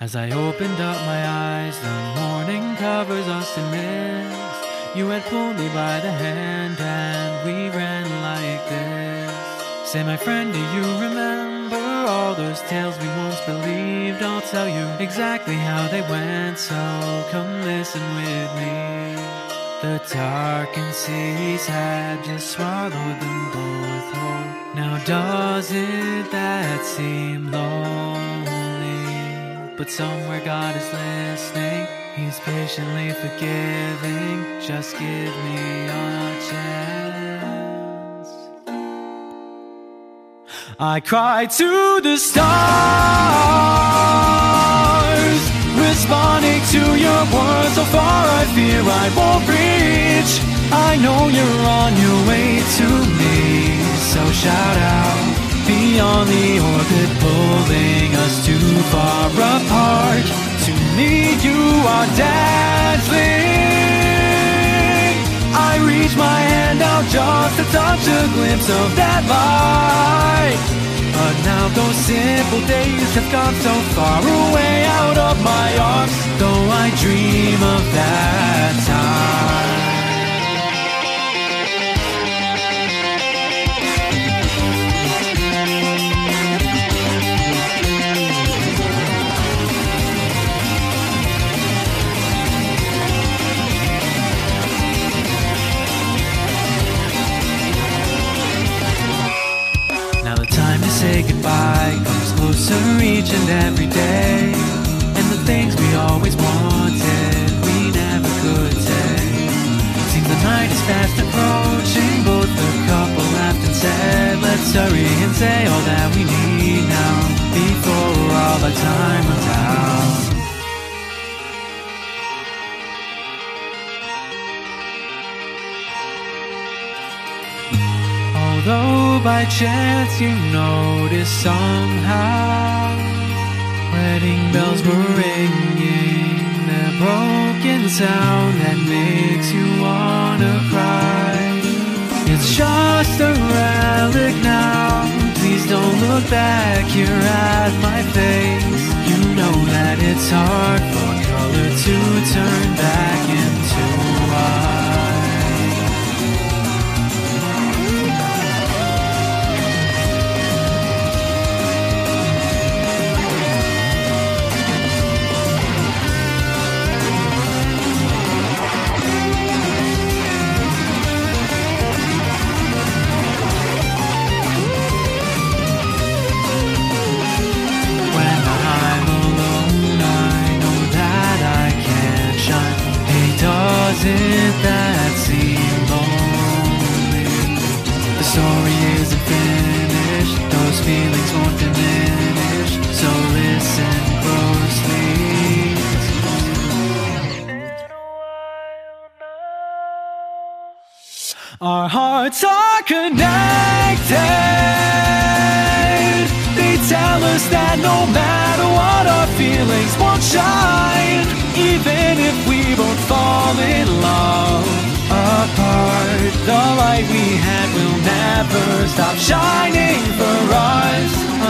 As I opened up my eyes, the morning covers us in mist. You had pulled me by the hand and we ran like this. Say, my friend, do you remember all those tales we once believed? I'll tell you exactly how they went, so come listen with me. The darkened seas had just swallowed them both whole. Now doesn't that seem lonely? But somewhere God is listening, He's patiently forgiving. Just give me a chance. I cry to the stars, responding to your words. So far, I fear I won't reach. I know you're on your way to me, so shout out beyond the orbit, pulling us too far apart. To me, you are dazzling. I reach my hand out just to touch a glimpse of that light. But now those simple days have gone so far away out of my arms, though I dream of that closer each and every day. And the things we always wanted, we never could say. Seems the night is fast approaching, both the couple laughed and said, Let's hurry and say all that we need now, before all our time runs out. Although by chance you notice somehow Wedding bells were ringing Their broken sound that makes you wanna cry. It's just a relic now. Please don't look back here at my face. You know that it's hard for color to turn back feelings won't diminish. So listen closely. Our hearts are connected. They tell us that no matter what, our feelings won't shine. Even if we both fall in love apart, the light we had will never stop shining.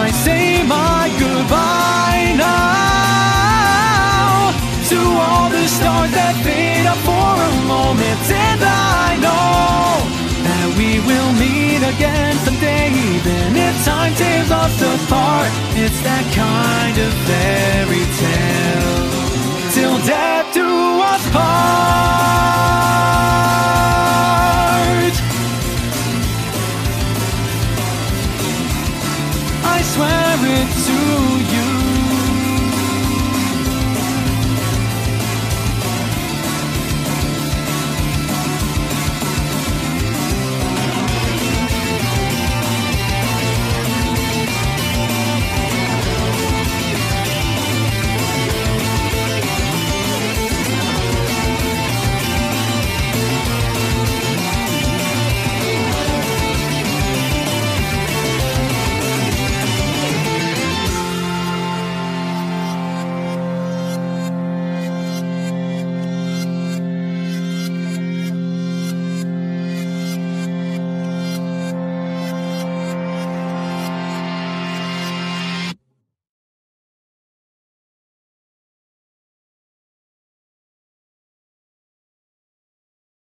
I say my goodbye now to all the stars that fade up for a moment, and I know that we will meet again someday, even if time tears us apart. It's that kind of fate. to